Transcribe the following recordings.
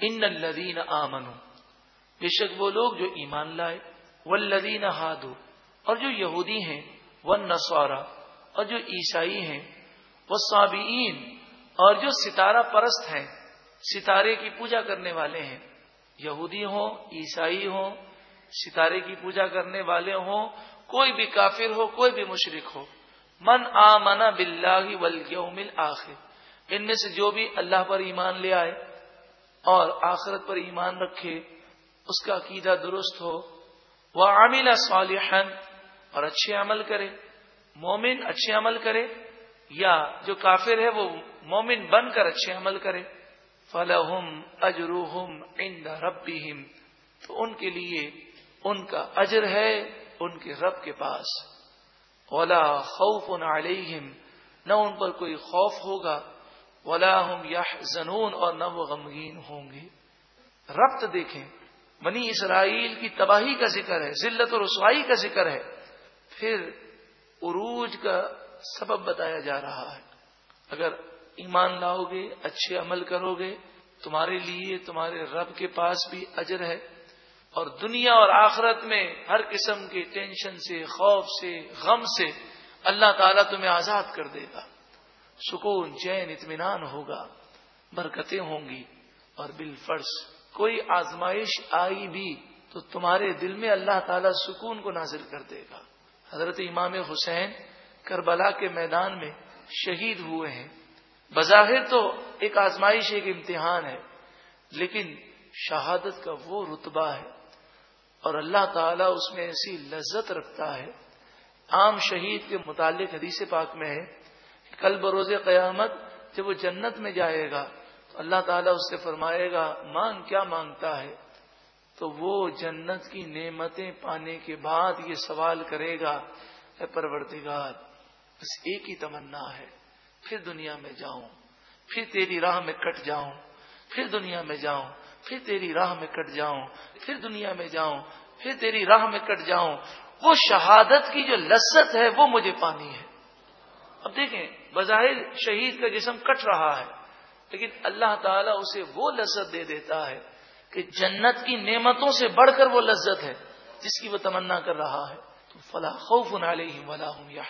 ان الدین آمنو بے شک وہ لوگ جو ایمان لائے وہ ہادو اور جو یہودی ہیں وہ نسوارا اور جو عیسائی ہیں وہ صابئین اور جو ستارہ پرست ہیں، ستارے کی پوجا کرنے والے ہیں۔ یہودی ہوں، عیسائی ہوں، ستارے کی پوجا کرنے والے ہوں، کوئی بھی کافر ہو، کوئی بھی مشرق ہو۔ من آ منا بلّہ ول آخر ان میں سے جو بھی اللہ پر ایمان لے آئے اور آخرت پر ایمان رکھے، اس کا عقیدہ درست ہو۔ وہ عاملہ صالحن اور اچھے عمل کرے۔ مومن اچھے عمل کرے، یا جو کافر ہے وہ مومن بن کر اچھے عمل کرے۔ فلحم اجروہم عند ربہم تو ان کے لیے ان کا اجر ہے ان کے رب کے پاس۔ ولا خوف علیہم نہ ان پر کوئی خوف ہوگا۔ ولا ہم یا زنون اور نہ وہ غمگین ہوں گے۔ ربط دیکھیں۔ بنی اسرائیل کی تباہی کا ذکر ہے، ذلت اور رسوائی کا ذکر ہے۔ پھر عروج کا سبب بتایا جا رہا ہے۔ اگر ایمان لاؤ گے اچھے عمل کرو گے، تمہارے لیے، تمہارے رب کے پاس بھی اجر ہے۔ اور دنیا اور آخرت میں ہر قسم کے ٹینشن سے، خوف سے، غم سے اللہ تعالیٰ تمہیں آزاد کر دے گا۔ سکون، چین، اطمینان ہوگا، برکتیں ہوں گی۔ اور بال فرض کوئی آزمائش آئی بھی تو تمہارے دل میں اللہ تعالیٰ سکون کو نازل کر دے گا۔ حضرت امام حسین کربلا کے میدان میں شہید ہوئے ہیں۔ بظاہر تو ایک آزمائش، ایک امتحان ہے، لیکن شہادت کا وہ رتبہ ہے۔ اور اللہ تعالیٰ اس میں ایسی لذت رکھتا ہے۔ عام شہید کے متعلق حدیث پاک میں ہے کل بروز قیامت جب وہ جنت میں جائے گا، تو اللہ تعالیٰ اس سے فرمائے گا، مانگ کیا مانگتا ہے؟ تو وہ جنت کی نعمتیں پانے کے بعد یہ سوال کرے گا، اے پروردگار، بس ایک ہی تمنا ہے، پھر دنیا میں جاؤں، پھر تیری راہ میں کٹ جاؤں، پھر دنیا میں جاؤں، پھر تیری راہ میں کٹ جاؤں، پھر دنیا میں جاؤں، پھر تیری راہ میں کٹ جاؤں، وہ شہادت کی جو لذت ہے وہ مجھے پانی ہے۔ اب دیکھیں بظاہر شہید کا جسم کٹ رہا ہے، لیکن اللہ تعالیٰ اسے وہ لذت دے دیتا ہے کہ جنت کی نعمتوں سے بڑھ کر وہ لذت ہے، جس کی وہ تمنا کر رہا ہے۔ تو فلاح خوف ولا ہوں یا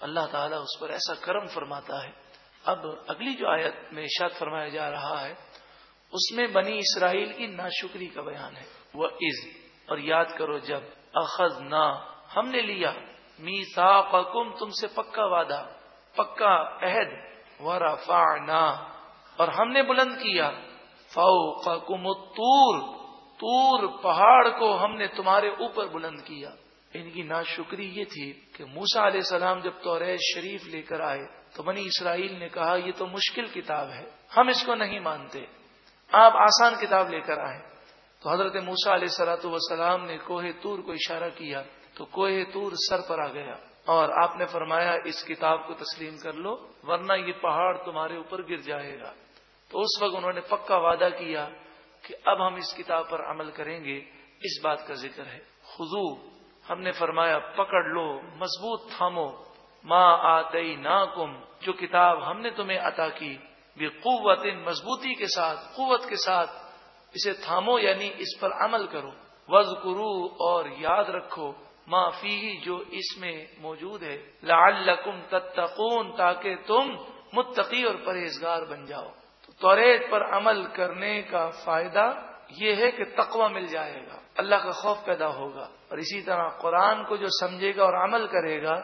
اللہ تعالیٰ اس پر ایسا کرم فرماتا ہے۔ اب اگلی جو آیت میں ارشاد فرمایا جا رہا ہے، اس میں بنی اسرائیل کی ناشکری کا بیان ہے۔ وہ عز اور یاد کرو جب اخذ نہ ہم نے لیا می تم سے پکا وعدہ۔ پکا عہد و اور ہم نے بلند کیا۔ فوقکم الطور تور پہاڑ کو ہم نے تمہارے اوپر بلند کیا۔ ان کی ناشکری یہ تھی کہ موسا علیہ السلام جب تو شریف لے کر آئے، تو بنی اسرائیل نے کہا، یہ تو مشکل کتاب ہے، ہم اس کو نہیں مانتے۔ آپ آسان کتاب لے کر آئے۔ تو حضرت موسا علیہ سلاۃ وسلام نے کوہ تور کو اشارہ کیا، تو کوہ تور سر پر آ گیا۔ اور آپ نے فرمایا، اس کتاب کو تسلیم کر لو، ورنہ یہ پہاڑ تمہارے اوپر گر جائے گا۔ تو اس وقت انہوں نے پکا وعدہ کیا کہ اب ہم اس کتاب پر عمل کریں گے۔ اس بات کا ذکر ہے۔ خزو ہم نے فرمایا، پکڑ لو، مضبوط تھامو۔ ماں آتے نا جو کتاب ہم نے تمہیں عطا کی قوت مضبوطی کے ساتھ، قوت کے ساتھ، اسے تھامو یعنی اس پر عمل کرو۔ وز کرو اور یاد رکھو۔ معافی جو اس میں موجود ہے، لعلکم تتقون، تاکہ تم متقی اور پرہیزگار بن جاؤ۔ تو توریت پر عمل کرنے کا فائدہ یہ ہے کہ تقوی مل جائے گا، اللہ کا خوف پیدا ہوگا۔ اور اسی طرح قرآن کو جو سمجھے گا اور عمل کرے گا،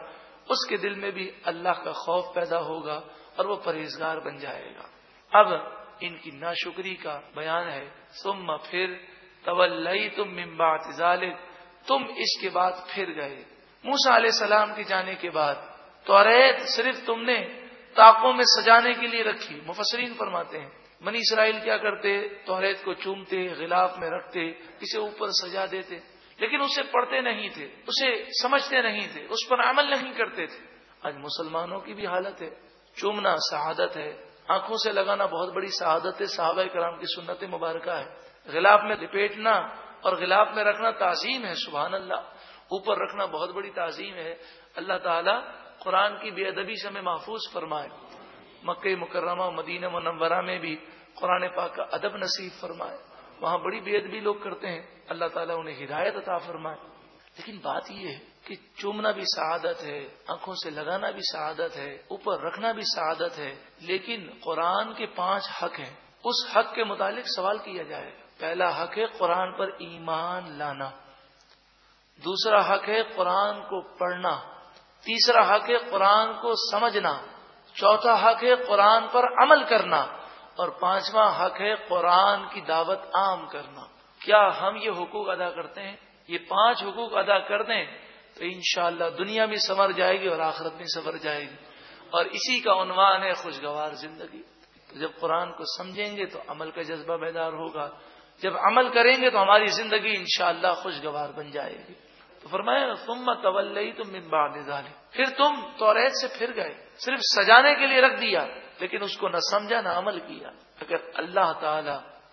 اس کے دل میں بھی اللہ کا خوف پیدا ہوگا اور وہ پرہیزگار بن جائے گا۔ اب ان کی ناشکری کا بیان ہے، ثم پھر طول تم ممبات تم اس کے بعد پھر گئے۔ موسا علیہ السلام کے جانے کے بعد تو صرف تم نے تاکوں میں سجانے کے لیے رکھی۔ مفسرین فرماتے ہیں منی اسرائیل کیا کرتے؟ توریت کو چومتے، غلاف میں رکھتے، اسے اوپر سجا دیتے۔ لیکن اسے پڑھتے نہیں تھے، اسے سمجھتے نہیں تھے، اس پر عمل نہیں کرتے تھے۔ آج مسلمانوں کی بھی حالت ہے۔ چومنا شہادت ہے۔ آنکھوں سے لگانا بہت بڑی شہادت ہے۔ صحابہ کرام کی سنت مبارکہ ہے۔ غلاف میں لپیٹنا اور غلاف میں رکھنا تعظیم ہے، سبحان اللہ۔ اوپر رکھنا بہت بڑی تعظیم ہے۔ اللہ تعالیٰ قرآن کی بے ادبی سے ہمیں محفوظ فرمائے۔ مکہ مکرمہ مدینہ منورہ میں بھی قرآن پاک کا ادب نصیب فرمائے۔ وہاں بڑی بے ادبی لوگ کرتے ہیں۔ اللہ تعالیٰ انہیں ہدایت عطا فرمائے۔ لیکن بات یہ ہے کہ چومنا بھی سعادت ہے، آنکھوں سے لگانا بھی سعادت ہے، اوپر رکھنا بھی سعادت ہے۔ لیکن قرآن کے پانچ حق ہیں۔ اس حق کے متعلق سوال کیا جائے۔ پہلا حق ہے قرآن پر ایمان لانا، دوسرا حق ہے قرآن کو پڑھنا، تیسرا حق ہے قرآن کو سمجھنا، چوتھا حق ہے قرآن پر عمل کرنا، اور پانچواں حق ہے قرآن کی دعوت عام کرنا۔ کیا ہم یہ حقوق ادا کرتے ہیں؟ یہ پانچ حقوق ادا کر دیں تو انشاءاللہ دنیا بھی سنور جائے گی اور آخرت بھی سنور جائے گی۔ اور اسی کا عنوان ہے خوشگوار زندگی۔ تو جب قرآن کو سمجھیں گے تو عمل کا جذبہ بیدار ہوگا۔ جب عمل کریں گے تو ہماری زندگی انشاءاللہ خوشگوار بن جائے گی۔ تو فرمایا تم طول تم باد پھر تم تو سے پھر گئے۔ صرف سجانے کے لیے رکھ دیا، لیکن اس کو نہ سمجھا، نہ عمل کیا۔ اگر اللہ تعالی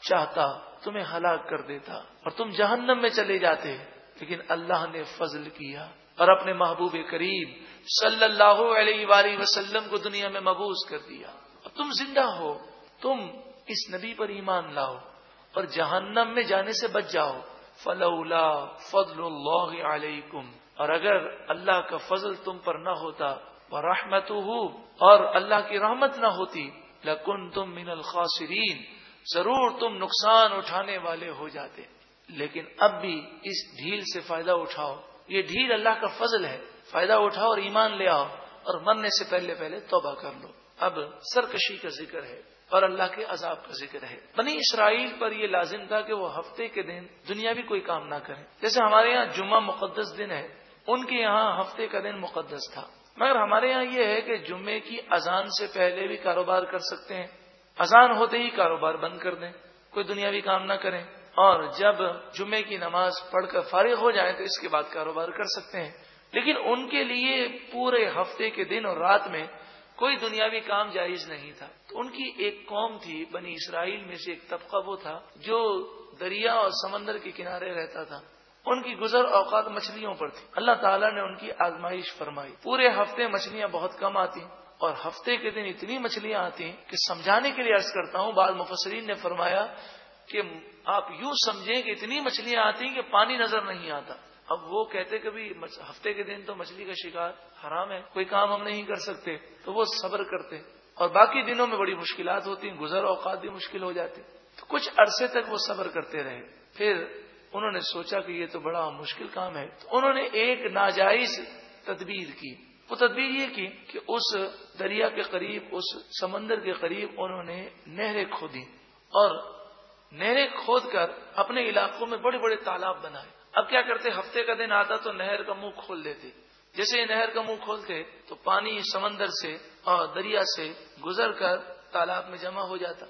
چاہتا، تمہیں ہلاک کر دیتا اور تم جہنم میں چلے جاتے، لیکن اللہ نے فضل کیا۔ اور اپنے محبوب کریم صلی اللہ علیہ وآلہ وسلم کو دنیا میں مبوض کر دیا۔ اور تم زندہ ہو، تم اس نبی پر ایمان لاؤ۔ اور جہنم میں جانے سے بچ جاؤ۔ فلولا فضل اللہ علیکم اور اگر اللہ کا فضل تم پر نہ ہوتا وہ رحمت اور اللہ کی رحمت نہ ہوتی لکن تم من الخاسرین ضرور تم نقصان اٹھانے والے ہو جاتے۔ لیکن اب بھی اس ڈھیل سے فائدہ اٹھاؤ۔ یہ ڈھیل اللہ کا فضل ہے۔ فائدہ اٹھاؤ اور ایمان لے آؤ۔ اور مرنے سے پہلے پہلے توبہ کر لو۔ اب سرکشی کا ذکر ہے۔ اور اللہ کے عذاب کا ذکر ہے۔ بنی اسرائیل پر یہ لازم تھا کہ وہ ہفتے کے دن دنیا بھی کوئی کام نہ کرے۔ جیسے ہمارے یہاں جمعہ مقدس دن ہے، ان کے یہاں ہفتے کا دن مقدس تھا۔ مگر ہمارے یہاں یہ ہے کہ جمعے کی اذان سے پہلے بھی کاروبار کر سکتے ہیں۔ اذان ہوتے ہی کاروبار بند کر دیں، کوئی دنیاوی کام نہ کریں۔ اور جب جمعے کی نماز پڑھ کر فارغ ہو جائیں تو اس کے بعد کاروبار کر سکتے ہیں۔ لیکن ان کے لیے پورے ہفتے کے دن اور رات میں کوئی دنیاوی کام جائز نہیں تھا۔ تو ان کی ایک قوم تھی، بنی اسرائیل میں سے ایک طبقہ وہ تھا جو دریا اور سمندر کے کنارے رہتا تھا۔ ان کی گزر اوقات مچھلیوں پر تھی۔ اللہ تعالیٰ نے ان کی آزمائش فرمائی۔ پورے ہفتے مچھلیاں بہت کم آتی اور ہفتے کے دن اتنی مچھلیاں آتی ہیں کہ سمجھانے کے لیے عرض کرتا ہوں، بعض مفسرین نے فرمایا کہ آپ یوں سمجھیں کہ اتنی مچھلیاں آتی ہیں کہ پانی نظر نہیں آتا۔ اب وہ کہتے کہ ہفتے کے دن تو مچھلی کا شکار حرام ہے، کوئی کام ہم نہیں کر سکتے۔ تو وہ صبر کرتے اور باقی دنوں میں بڑی مشکلات ہوتی ہیں، گزر اوقات بھی مشکل ہو جاتے تو کچھ عرصے تک وہ صبر کرتے رہے۔ پھر انہوں نے سوچا کہ یہ تو بڑا مشکل کام ہے۔ تو انہوں نے ایک ناجائز تدبیر کی۔ وہ تدبیر یہ کی کہ اس دریا کے قریب، اس سمندر کے قریب انہوں نے نہریں کھودی اور نہریں کھود کر اپنے علاقوں میں بڑے بڑے تالاب بنائے۔ اب کیا کرتے؟ ہفتے کا دن آتا تو نہر کا منہ کھول دیتے۔ جیسے نہر کا منہ کھولتے تو پانی سمندر سے اور دریا سے گزر کر تالاب میں جمع ہو جاتا۔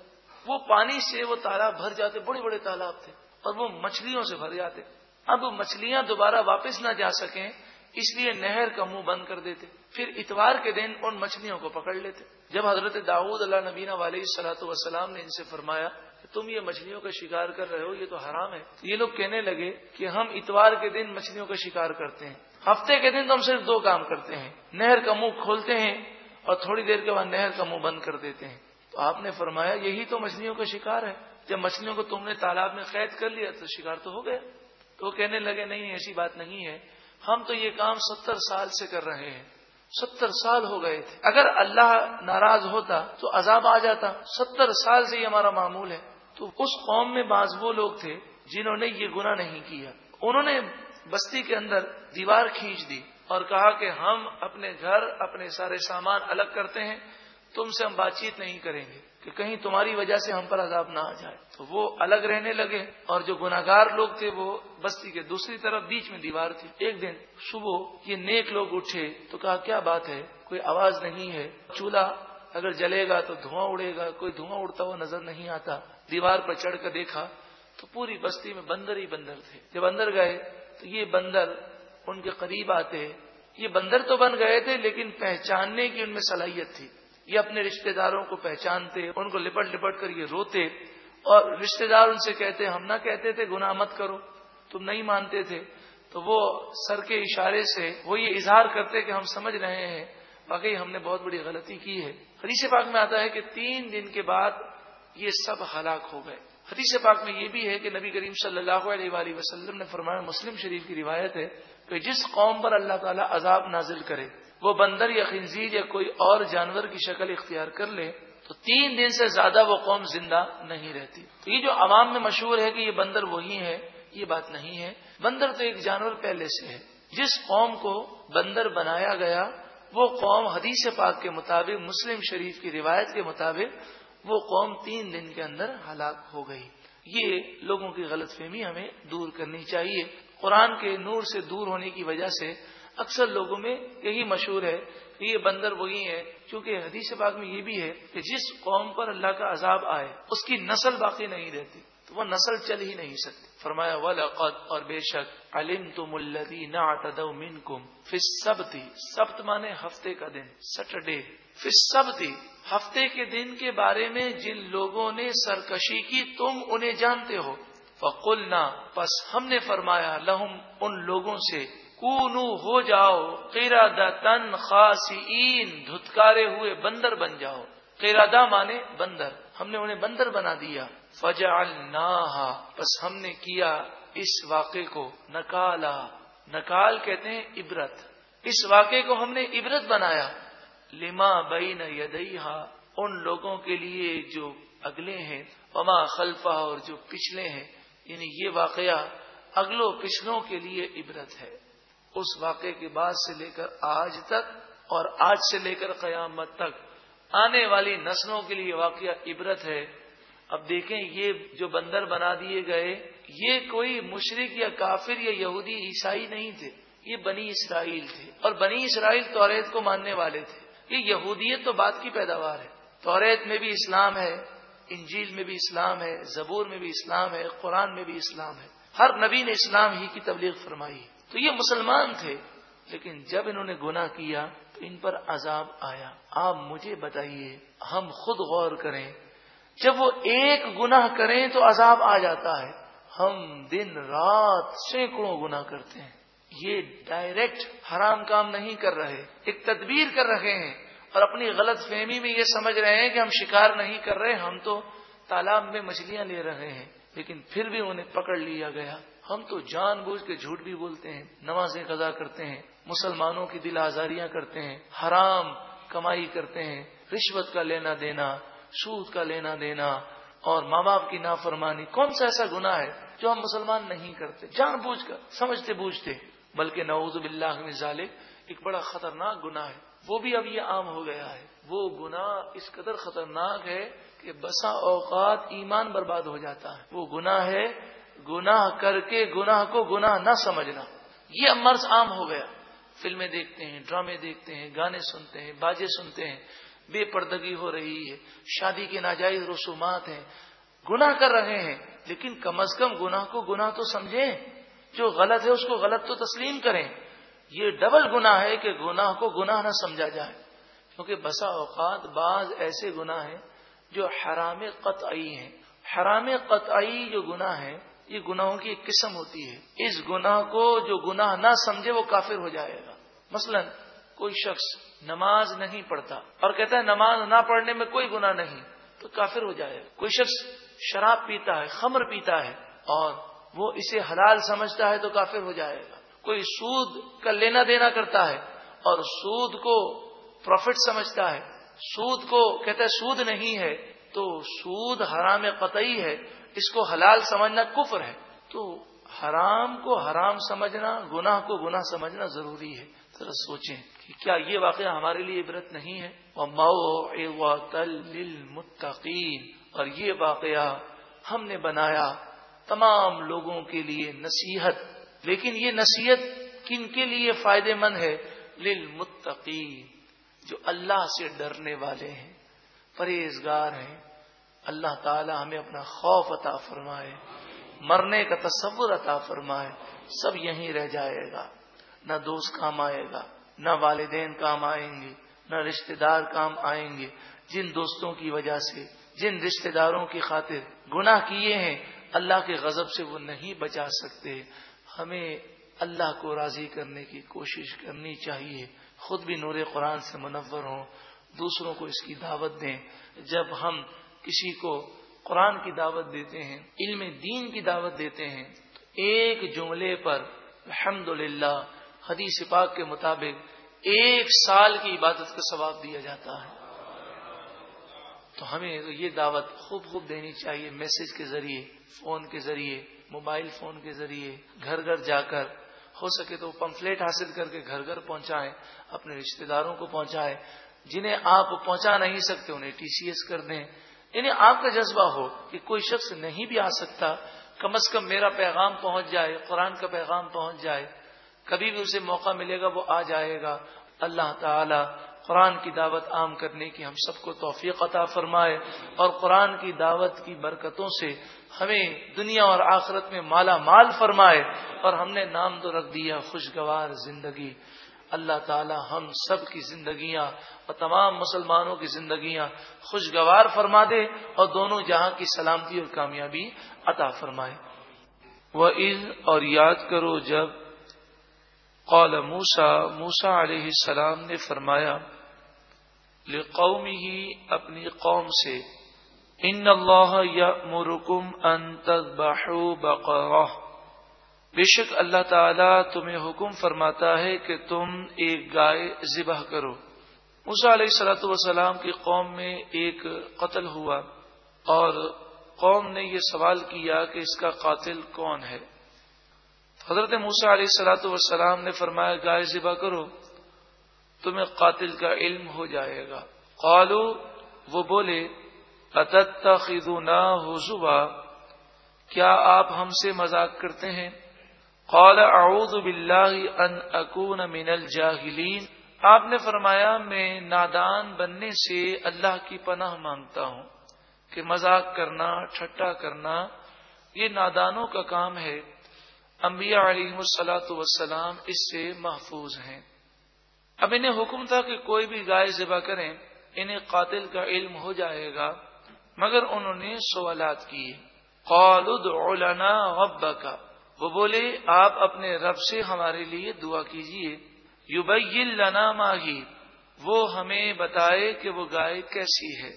وہ پانی سے وہ تالاب بھر جاتے، بڑے بڑے تالاب تھے اور وہ مچھلیوں سے بھر جاتے۔ اب مچھلیاں دوبارہ واپس نہ جا سکیں، اس لیے نہر کا منہ بند کر دیتے۔ پھر اتوار کے دن ان مچھلیوں کو پکڑ لیتے۔ جب حضرت داود اللہ نبینا علیہ سلاۃ وسلام نے ان سے فرمایا تم یہ مچھلیوں کا شکار کر رہے ہو، یہ تو حرام ہے۔ یہ لوگ کہنے لگے کہ ہم اتوار کے دن مچھلیوں کا شکار کرتے ہیں۔ ہفتے کے دن تو ہم صرف دو کام کرتے ہیں۔ نہر کا منہ کھولتے ہیں اور تھوڑی دیر کے بعد نہر کا منہ بند کر دیتے ہیں۔ تو آپ نے فرمایا، یہی تو مچھلیوں کا شکار ہے۔ جب مچھلیوں کو تم نے تالاب میں قید کر لیا تو شکار تو ہو گیا تو وہ کہنے لگے، نہیں، ایسی بات نہیں ہے۔ ہم تو یہ کام ستر سال سے کر رہے ہیں۔ ستر سال ہو گئے تھے۔ اگر اللہ ناراض ہوتا تو عذاب آ جاتا۔ ستر سال سے یہ ہمارا معمول ہے۔ تو اس قوم میں بعض وہ لوگ تھے جنہوں نے یہ گنا نہیں کیا۔ انہوں نے بستی کے اندر دیوار کھینچ دی اور کہا کہ ہم اپنے گھر، اپنے سارے سامان الگ کرتے ہیں، تم سے ہم بات چیت نہیں کریں گے کہ کہیں تمہاری وجہ سے ہم پر عذاب نہ آ جائے۔ تو وہ الگ رہنے لگے اور جو گناگار لوگ تھے وہ بستی کے دوسری طرف بیچ میں دیوار تھی۔ ایک دن صبح یہ نیک لوگ اٹھے تو کہا، کیا بات ہے؟ کوئی آواز نہیں ہے۔ چولہا اگر جلے گا تو دھواں اڑے گا، کوئی دھواں اڑتا ہوا نظر نہیں آتا۔ دیوار پر چڑھ کر دیکھا تو پوری بستی میں بندر ہی بندر تھے۔ جب اندر گئے تو یہ بندر ان کے قریب آتے یہ بندر تو بن گئے تھے لیکن پہچاننے کی ان میں صلاحیت تھی۔ یہ اپنے رشتہ داروں کو پہچانتے، ان کو لپٹ لپٹ کر یہ روتے اور رشتہ دار ان سے کہتے، ہم نہ کہتے تھے، گناہ مت کرو، تم نہیں مانتے تھے۔ تو وہ سر کے اشارے سے وہ یہ اظہار کرتے کہ ہم سمجھ رہے ہیں۔ واقعی ہم نے بہت بڑی غلطی کی ہے۔ حدیث پاک میں آتا ہے کہ تین دن کے بعد یہ سب ہلاک ہو گئے۔ حدیث پاک میں یہ بھی ہے کہ نبی کریم صلی اللہ علیہ وآلہ وسلم نے فرمایا، مسلم شریف کی روایت ہے کہ جس قوم پر اللہ تعالیٰ عذاب نازل کرے، وہ بندر یا خنزیر یا کوئی اور جانور کی شکل اختیار کر لے، تو تین دن سے زیادہ وہ قوم زندہ نہیں رہتی۔ تو یہ جو عوام میں مشہور ہے کہ یہ بندر وہی ہے، یہ بات نہیں ہے۔ بندر تو ایک جانور پہلے سے ہے۔ جس قوم کو بندر بنایا گیا، وہ قوم حدیث پاک کے مطابق، مسلم شریف کی روایت کے مطابق وہ قوم تین دن کے اندر ہلاک ہو گئی۔ یہ لوگوں کی غلط فہمی ہمیں دور کرنی چاہیے۔ قرآن کے نور سے دور ہونے کی وجہ سے اکثر لوگوں میں یہی مشہور ہے کہ یہ بندر وہی ہے کیونکہ حدیث پاک میں یہ بھی ہے کہ جس قوم پر اللہ کا عذاب آئے، اس کی نسل باقی نہیں رہتی۔ تو وہ نسل چل ہی نہیں سکتی۔ فرمایا، ولقد، اور بے شک علم تم الدی نہ کم فس سبت مانے ہفتے کا دن سیٹرڈے فس سب تھی ہفتے کے دن کے بارے میں جن لوگوں نے سرکشی کی، تم انہیں جانتے ہو۔ فقلنا، پس ہم نے فرمایا، لہم، ان لوگوں سے، کونو، ہو جاؤ قیرا تن خاصی دھتکارے ہوئے بندر بن جاؤ۔ قیرادہ مانے بندر، ہم نے انہیں بندر بنا دیا۔ فجال بس ہم نے کیا اس واقعے کو، نکالا۔ نکال کہتے ہیں عبرت۔ اس واقعے کو ہم نے عبرت بنایا۔ لما بین یدیہا، ان لوگوں کے لیے جو اگلے ہیں، وما خلفہ، اور جو پچھلے ہیں۔ یعنی یہ واقعہ اگلوں پچھلوں کے لیے عبرت ہے۔ اس واقعے کے بعد سے لے کر آج تک اور آج سے لے کر قیامت تک آنے والی نسلوں کے لیے واقعہ عبرت ہے۔ اب دیکھیں یہ جو بندر بنا دیے گئے، یہ کوئی مشرق یا کافر یا یہودی عیسائی نہیں تھے، یہ بنی اسرائیل تھے۔ اور بنی اسرائیل توریت کو ماننے والے تھے۔ یہ یہودیت تو بات کی پیداوار ہے۔ توریت میں بھی اسلام ہے، انجیل میں بھی اسلام ہے، زبور میں بھی اسلام ہے، قرآن میں بھی اسلام ہے۔ ہر نبی نے اسلام ہی کی تبلیغ فرمائی۔ تو یہ مسلمان تھے، لیکن جب انہوں نے گناہ کیا، تو ان پر عذاب آیا۔ آپ مجھے بتائیے، ہم خود غور کریں۔ جب وہ ایک گناہ کریں تو عذاب آ جاتا ہے۔ ہم دن رات سینکڑوں گنا کرتے ہیں۔ یہ ڈائریکٹ حرام کام نہیں کر رہے، ایک تدبیر کر رہے ہیں۔ اور اپنی غلط فہمی میں یہ سمجھ رہے ہیں کہ ہم شکار نہیں کر رہے، ہم تو تالاب میں مچھلیاں لے رہے ہیں، لیکن پھر بھی انہیں پکڑ لیا گیا۔ ہم تو جان بوجھ کے جھوٹ بھی بولتے ہیں، نمازیں قضا کرتے ہیں، مسلمانوں کی دل آزاریاں کرتے ہیں، حرام کمائی کرتے ہیں، رشوت کا لینا دینا سود کا لینا دینا اور ماں باپ کی نافرمانی، کون سا ایسا گنا ہے جو ہم مسلمان نہیں کرتے؟ جان بوجھ کر، سمجھتے بوجھتے بلکہ نعوذ باللہ من ذالک، ایک بڑا خطرناک گنا ہے۔ وہ بھی اب یہ عام ہو گیا ہے۔ وہ گنا اس قدر خطرناک ہے کہ بسا اوقات ایمان برباد ہو جاتا ہے۔ وہ گنا ہے گناہ کر کے گناہ کو گناہ نہ سمجھنا۔ یہ مرض عام ہو گیا۔ فلمیں دیکھتے ہیں، ڈرامے دیکھتے ہیں، گانے سنتے ہیں باجے سنتے ہیں۔ بے پردگی ہو رہی ہے، شادی کے ناجائز رسومات ہیں، گناہ کر رہے ہیں، لیکن کم از کم گناہ کو گناہ تو سمجھیں، جو غلط ہے اس کو غلط تو تسلیم کریں۔ یہ ڈبل گناہ ہے کہ گناہ کو گناہ نہ سمجھا جائے۔ کیونکہ بسا اوقات بعض ایسے گناہ ہیں جو حرام قطعی ہیں۔ حرام قطعی جو گناہ ہے یہ گناہوں کی ایک قسم ہوتی ہے۔ اس گناہ کو جو گناہ نہ سمجھے وہ کافر ہو جائے گا۔ مثلا کوئی شخص نماز نہیں پڑھتا اور کہتا ہے نماز نہ پڑھنے میں کوئی گناہ نہیں، تو کافر ہو جائے گا۔ کوئی شخص شراب پیتا ہے، خمر پیتا ہے اور وہ اسے حلال سمجھتا ہے تو کافر ہو جائے گا۔ کوئی سود کا لینا دینا کرتا ہے اور سود کو پروفٹ سمجھتا ہے، سود کو کہتا ہے سود نہیں ہے، تو سود حرام قطعی ہے، اس کو حلال سمجھنا کفر ہے۔ تو حرام کو حرام سمجھنا، گناہ کو گناہ سمجھنا ضروری ہے۔ ذرا سوچیں کہ کیا یہ واقعہ ہمارے لیے عبرت نہیں ہے؟ متقین اور یہ واقعہ ہم نے بنایا تمام لوگوں کے لیے نصیحت۔ لیکن یہ نصیحت کن کے لیے فائدے مند ہے؟ للمتقین جو اللہ سے ڈرنے والے ہیں، پرہیزگار ہیں۔ اللہ تعالی ہمیں اپنا خوف عطا فرمائے، مرنے کا تصور عطا فرمائے، سب یہیں رہ جائے گا۔ نہ دوست کام آئے گا، نہ والدین کام آئیں گے، نہ رشتہ دار کام آئیں گے۔ جن دوستوں کی وجہ سے، جن رشتہ داروں کی خاطر گناہ کیے ہیں، اللہ کے غضب سے وہ نہیں بچا سکتے۔ ہمیں اللہ کو راضی کرنے کی کوشش کرنی چاہیے۔ خود بھی نور قرآن سے منور ہوں۔ دوسروں کو اس کی دعوت دیں۔ جب ہم کسی کو قرآن کی دعوت دیتے ہیں، علم دین کی دعوت دیتے ہیں، تو ایک جملے پر الحمد للہ حدیث پاک کے مطابق ایک سال کی عبادت کا ثواب دیا جاتا ہے۔ تو ہمیں یہ دعوت خوب خوب دینی چاہیے میسج کے ذریعے، فون کے ذریعے، موبائل فون کے ذریعے، گھر گھر جا کر۔ ہو سکے تو پمفلیٹ حاصل کر کے گھر گھر پہنچائیں، اپنے رشتہ داروں کو پہنچائیں، جنہیں آپ پہنچا نہیں سکتے انہیں ٹی سی ایس کر دیں۔ یعنی آپ کا جذبہ ہو کہ کوئی شخص نہیں بھی آ سکتا، کم از کم میرا پیغام پہنچ جائے، قرآن کا پیغام پہنچ جائے۔ کبھی بھی اسے موقع ملے گا، وہ آ جائے گا۔ اللہ تعالی قرآن کی دعوت عام کرنے کی ہم سب کو توفیق عطا فرمائے اور قرآن کی دعوت کی برکتوں سے ہمیں دنیا اور آخرت میں مالا مال فرمائے اور ہم نے نام تو رکھ دیا، خوشگوار زندگی۔ اللہ تعالی ہم سب کی زندگیاں اور تمام مسلمانوں کی زندگیاں خوشگوار فرما دے اور دونوں جہاں کی سلامتی اور کامیابی عطا فرمائے۔ وہ اور یاد کرو جب قول موسا موسا علیہ السلام نے فرمایا قومی ہی اپنی قوم سے، ان اللہ یا مرکم ان بقرہ۔ بے شک اللہ تعالیٰ تمہیں حکم فرماتا ہے کہ تم ایک گائے ذبح کرو۔ موسا علیہ سلاۃ وسلام کی قوم میں ایک قتل ہوا اور قوم نے یہ سوال کیا کہ اس کا قاتل کون ہے۔ حضرت موسا علیہ سلاۃ وسلام نے فرمایا، گائے ذبح کرو، تمہیں قاتل کا علم ہو جائے گا. قالو وہ بولے اتت خیدونا کیا آپ ہم سے مذاق کرتے ہیں؟ قال، اعوذ باللہ ان اکون من الجاہلین. آپ نے فرمایا، میں نادان بننے سے اللہ کی پناہ مانگتا ہوں کہ مذاق کرنا ٹھٹا کرنا، یہ نادانوں کا کام ہے انبیاء علیہ السلاۃ وسلام اس سے محفوظ ہیں۔ اب انہیں حکم تھا کہ کوئی بھی گائے ذبح کریں، انہیں قاتل کا علم ہو جائے گا، مگر انہوں نے سوالات کیے۔ قالد لنا ربک۔ وہ بولے، آپ اپنے رب سے ہمارے لیے دعا کیجیے یو لنا ماہی وہ ہمیں بتائے کہ وہ گائے کیسی ہے۔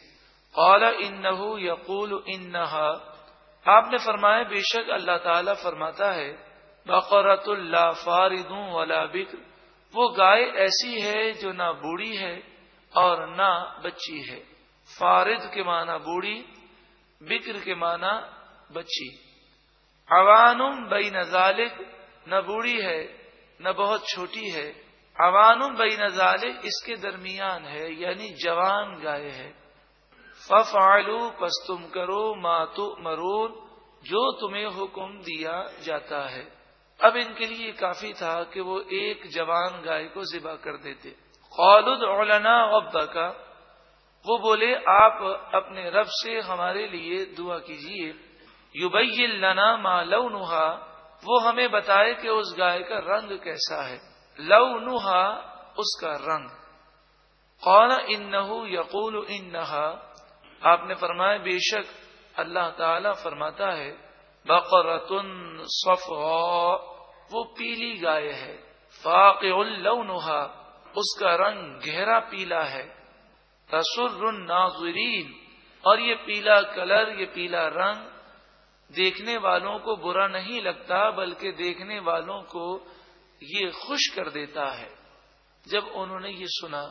قال ان یقول ان آپ نے فرمایا، بے شک اللہ تعالی فرماتا ہے بقرۃ اللہ فاردوں ولا بکر۔ وہ گائے ایسی ہے جو نہ بوڑھی ہے اور نہ بچی ہے۔ فارد کے معنی بوڑھی، بکر کے معنی بچی۔ عوانم بئی نظالک نہ بوڑھی ہے، نہ بہت چھوٹی ہے۔ عوانم بئی نظالک اس کے درمیان ہے یعنی جوان گائے ہے۔ فف آلو پس تم کرو ماتو مرون جو تمہیں حکم دیا جاتا ہے۔ اب ان کے لیے کافی تھا کہ وہ ایک جوان گائے کو ذبح کر دیتے۔ خالد علنا ابا کا وہ بولے، آپ اپنے رب سے ہمارے لیے دعا کیجیے یوبئی لنا ما لونہا۔ وہ ہمیں بتائے کہ اس گائے کا رنگ کیسا ہے۔ لونہا، اس کا رنگ۔ کون ان نہ یقول ان نہا آپ نے فرمایا، بے شک اللہ تعالی فرماتا ہے بقرتن صف وہ پیلی گائے ہے فاق نہا اس کا رنگ گہرا پیلا ہے۔ رسر الناظرین، اور یہ پیلا کلر، یہ پیلا رنگ دیکھنے والوں کو برا نہیں لگتا، بلکہ دیکھنے والوں کو یہ خوش کر دیتا ہے۔ جب انہوں نے یہ سنا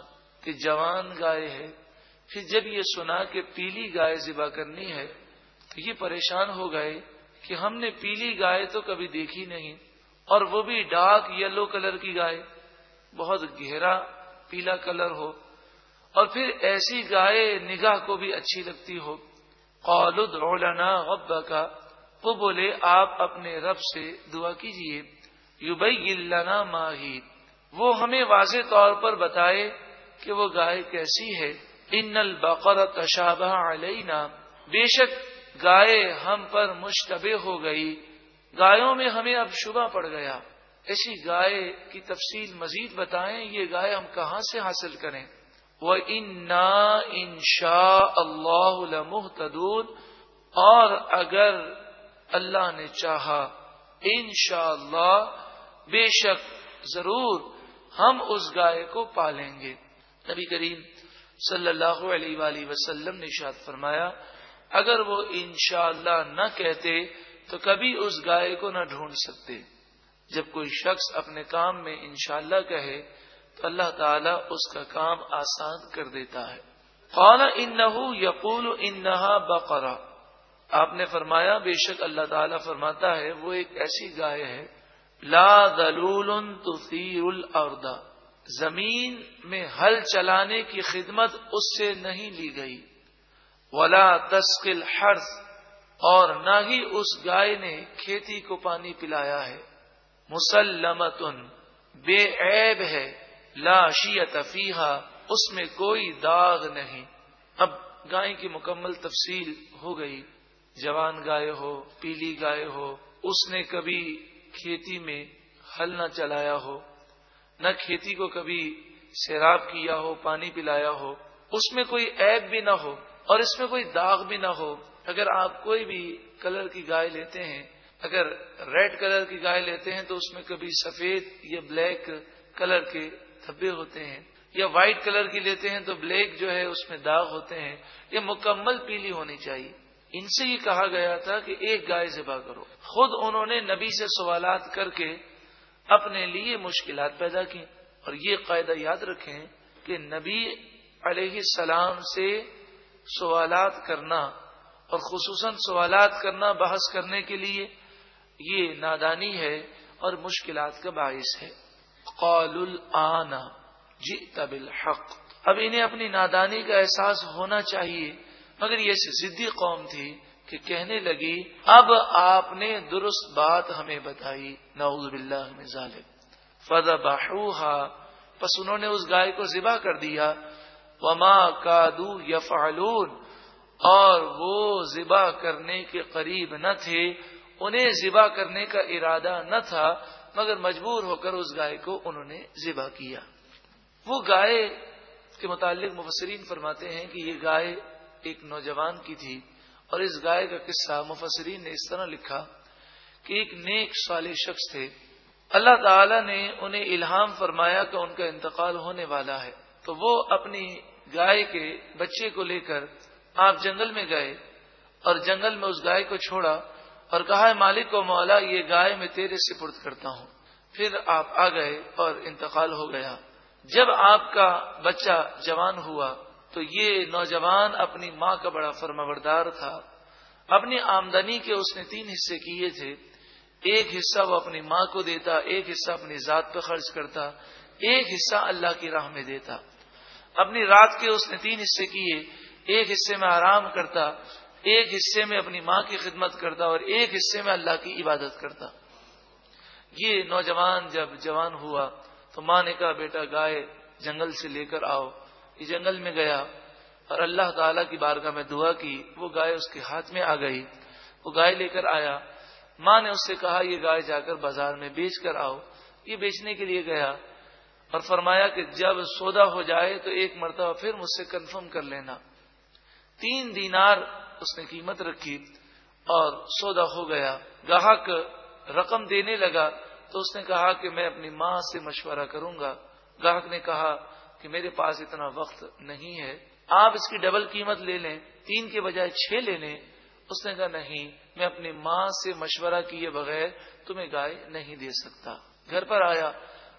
کہ جوان گائے ہے، پھر جب یہ سنا کہ پیلی گائے ذبح کرنی ہے، تو یہ پریشان ہو گئے کہ ہم نے پیلی گائے تو کبھی دیکھی نہیں اور وہ بھی ڈارک یلو کلر کی گائے، بہت گہرا پیلا کلر ہو اور پھر ایسی گائے نگاہ کو بھی اچھی لگتی ہو۔ قالد علنا غبا کا وہ بولے، آپ اپنے رب سے دعا کیجیے۔ یوبئی لنا ماہی وہ ہمیں واضح طور پر بتائے کہ وہ گائے کیسی ہے۔ ان البقر تشابہ علینا، بے شک گائے ہم پر مشتبہ ہو گئی گایوں میں ہمیں اب شبہ پڑ گیا۔ ایسی گائے کی تفصیل مزید بتائیں، یہ گائے ہم کہاں سے حاصل کریں؟ وہ ان شاء اللہ اور اگر اللہ نے چاہا، انشاءاللہ اللہ بے شک ضرور ہم اس گائے کو پالیں گے۔ نبی کریم صلی اللہ علیہ وآلہ وسلم نے شاد فرمایا اگر وہ انشاءاللہ نہ کہتے تو کبھی اس گائے کو نہ ڈھونڈ سکتے۔ جب کوئی شخص اپنے کام میں انشاءاللہ کہے تو اللہ تعالیٰ اس کا کام آسان کر دیتا ہے۔ قال ان یقول انہا بقرا آپ نے فرمایا، بے شک اللہ تعالیٰ فرماتا ہے، وہ ایک ایسی گائے ہے۔ لا دلول تثیر الارض۔ زمین میں ہل چلانے کی خدمت اس سے نہیں لی گئی۔ ولا تسکل حرف اور نہ ہی اس گائے نے کھیتی کو پانی پلایا ہے۔ مسلمت بے عیب ہے۔ لا شیت فیحا اس میں کوئی داغ نہیں۔ اب گائے کی مکمل تفصیل ہو گئی۔ جوان گائے ہو، پیلی گائے ہو، اس نے کبھی کھیتی میں ہل نہ چلایا ہو، نہ کھیتی کو کبھی سیراب کیا ہو، پانی پلایا ہو۔ اس میں کوئی عیب بھی نہ ہو۔ اور اس میں کوئی داغ بھی نہ ہو۔ اگر آپ کوئی بھی کلر کی گائے لیتے ہیں، اگر ریڈ کلر کی گائے لیتے ہیں، تو اس میں کبھی سفید یا بلیک کلر کے دھبے ہوتے ہیں۔ یا وائٹ کلر کی لیتے ہیں، تو بلیک جو ہے، اس میں داغ ہوتے ہیں۔ یہ مکمل پیلی ہونی چاہیے۔ ان سے یہ کہا گیا تھا کہ ایک گائے ذبح کرو۔ خود انہوں نے نبی سے سوالات کر کے اپنے لیے مشکلات پیدا کی اور یہ قاعدہ یاد رکھیں کہ نبی علیہ السلام سے سوالات کرنا اور خصوصاً سوالات کرنا بحث کرنے کے لیے یہ نادانی ہے اور مشکلات کا باعث ہے۔ قول العنا جی بالحق۔ اب انہیں اپنی نادانی کا احساس ہونا چاہیے، مگر یہ ضدی قوم تھی کہ کہنے لگی، اب آپ نے درست بات ہمیں بتائی۔ نعوذ باللہ من ظالم فذبحوها۔ پس انہوں نے اس گائے کو ذبح کر دیا۔ وما کادو یفعلون۔ اور وہ ذبح کرنے کے قریب نہ تھے، انہیں ذبح کرنے کا ارادہ نہ تھا، مگر مجبور ہو کر اس گائے کو انہوں نے ذبح کیا۔ وہ گائے کے متعلق مفسرین فرماتے ہیں کہ یہ گائے ایک نوجوان کی تھی، اور اس گائے کا قصہ مفسرین نے اس طرح لکھا کہ ایک نیک صالح شخص تھے۔ اللہ تعالی نے انہیں الہام فرمایا کہ ان کا انتقال ہونے والا ہے۔ تو وہ اپنی گائے کے بچے کو لے کر آپ جنگل میں گئے اور جنگل میں اس گائے کو چھوڑا اور کہا ہے مالک کو مولا، یہ گائے میں تیرے سپرد کرتا ہوں۔ پھر آپ آ گئے اور انتقال ہو گیا۔ جب آپ کا بچہ جوان ہوا تو یہ نوجوان اپنی ماں کا بڑا فرمبردار تھا۔ اپنی آمدنی کے اس نے تین حصے کیے تھے۔ ایک حصہ وہ اپنی ماں کو دیتا، ایک حصہ اپنی ذات پہ خرچ کرتا، ایک حصہ اللہ کی راہ میں دیتا۔ اپنی رات کے اس نے تین حصے کیے، ایک حصے میں آرام کرتا، ایک حصے میں اپنی ماں کی خدمت کرتا اور ایک حصے میں اللہ کی عبادت کرتا۔ یہ نوجوان جب جوان ہوا تو ماں نے کہا، بیٹا، گائے جنگل سے لے کر آؤ۔ یہ جنگل میں گیا اور اللہ تعالی کی بارگاہ میں دعا کی۔ وہ گائے اس کے ہاتھ میں آ گئی۔ وہ گائے لے کر آیا۔ ماں نے اس سے کہا، یہ گائے جا کر بازار میں بیچ کر آؤ۔ یہ بیچنے کے لیے گیا۔ اور فرمایا کہ جب سودا ہو جائے تو ایک مرتبہ پھر مجھ سے کنفرم کر لینا۔ تین دینار اس نے قیمت رکھی اور سودا ہو گیا۔ گاہک رقم دینے لگا تو اس نے کہا کہ میں اپنی ماں سے مشورہ کروں گا۔ گاہک نے کہا کہ میرے پاس اتنا وقت نہیں ہے، آپ اس کی ڈبل قیمت لے لیں، تین کے بجائے چھ لے لیں۔ اس نے کہا نہیں، میں اپنی ماں سے مشورہ کیے بغیر تمہیں گائے نہیں دے سکتا۔ گھر پر آیا۔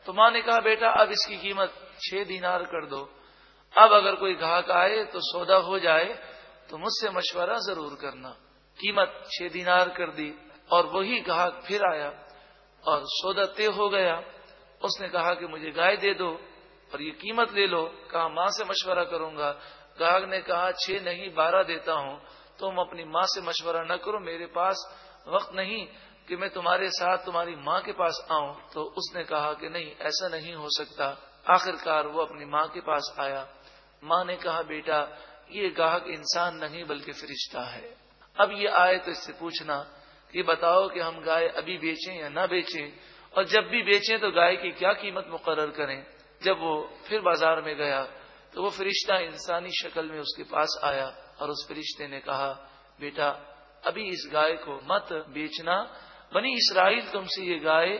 تو ماں نے کہا، بیٹا، اب اس کی قیمت چھ دینار کر دو۔ اب اگر کوئی گاہک آئے تو سودا ہو جائے تو مجھ سے مشورہ ضرور کرنا۔ قیمت چھ دینار کر دی اور وہی گاہک پھر آیا اور سودا طے ہو گیا۔ اس نے کہا کہ مجھے گائے دے دو اور یہ قیمت لے لو۔ کہا، ماں سے مشورہ کروں گا۔ گاہک نے کہا، چھ نہیں، بارہ دیتا ہوں۔ تم اپنی ماں سے مشورہ نہ کرو، میرے پاس وقت نہیں۔ کہ میں تمہارے ساتھ تمہاری ماں کے پاس آؤں، تو اس نے کہا کہ نہیں، ایسا نہیں ہو سکتا۔ آخر کار وہ اپنی ماں کے پاس آیا۔ ماں نے کہا، بیٹا، یہ گاہک انسان نہیں بلکہ فرشتہ ہے۔ اب یہ آئے تو اس سے پوچھنا کہ بتاؤ کہ ہم گائے ابھی بیچیں یا نہ بیچیں؟ اور جب بھی بیچیں تو گائے کی کیا قیمت مقرر کریں؟ جب وہ پھر بازار میں گیا تو وہ فرشتہ انسانی شکل میں اس کے پاس آیا اور اس فرشتے نے کہا، بیٹا، ابھی اس گائے کو مت بیچنا۔ بنی اسرائیل تم سے یہ گائے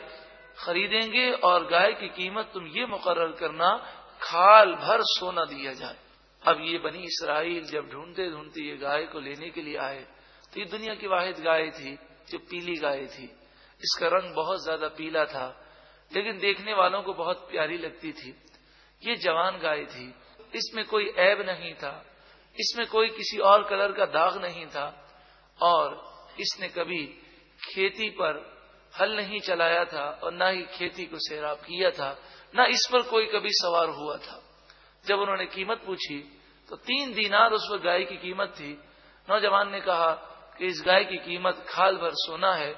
خریدیں گے اور گائے کی قیمت تم یہ مقرر کرنا کھال بھر سونا دیا جائے۔ اب یہ بنی اسرائیل جب ڈھونڈتے ڈھونڈتے یہ گائے کو لینے کے لیے آئے تو یہ دنیا کی واحد گائے تھی جو پیلی گائے تھی۔ اس کا رنگ بہت زیادہ پیلا تھا، لیکن دیکھنے والوں کو بہت پیاری لگتی تھی۔ یہ جوان گائے تھی۔ اس میں کوئی عیب نہیں تھا۔ اس میں کوئی کسی اور کلر کا داغ نہیں تھا۔ اور اس نے کبھی کھیتی پر ہل نہیں چلایا تھا اور نہ ہی کھیتی کو سیراب کیا تھا، نہ اس پر کوئی کبھی سوار ہوا تھا۔ جب انہوں نے قیمت پوچھی تو تین دینار اس وقت گائے کی قیمت تھی۔ نوجوان نے کہا کہ اس گائے کی قیمت کھال بھر سونا ہے۔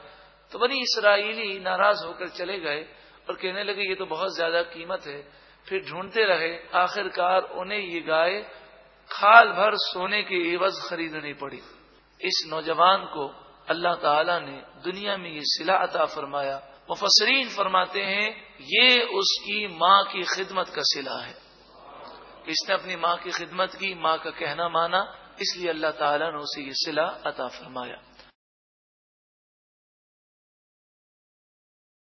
تو بنی اسرائیلی ناراض ہو کر چلے گئے اور کہنے لگے، یہ تو بہت زیادہ قیمت ہے۔ پھر ڈھونڈتے رہے آخر کار انہیں یہ گائے کھال بھر سونے کے عوض خریدنی پڑی۔ اس نوجوان کو اللہ تعالی نے دنیا میں یہ سلا عطا فرمایا۔ مفسرین فرماتے ہیں، یہ اس کی ماں کی خدمت کا سلا ہے۔ اس نے اپنی ماں کی خدمت کی، ماں کا کہنا مانا، اس لیے اللہ تعالیٰ نے اسے یہ سلا عطا فرمایا۔